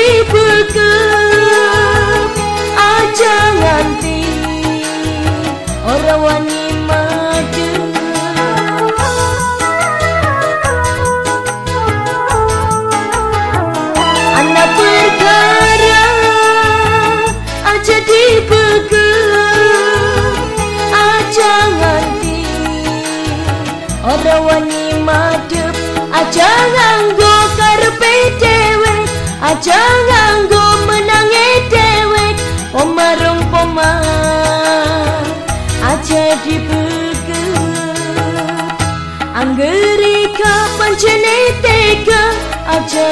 dibuka aja nganti ora wani maju. Anak perkara aja dibuka aja nganti ora wani madep aja nganggo aja nganggo menangi dewek pomarung pomar aja dibuka anggeri kapan jene tega aja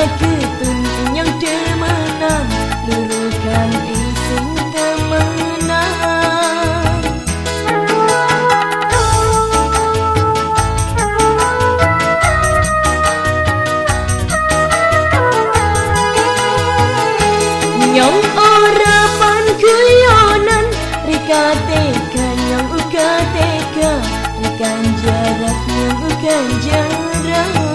Nyong ora pan guyonan Rika teka nyong uga teka Rikan jarak nyong uga jarak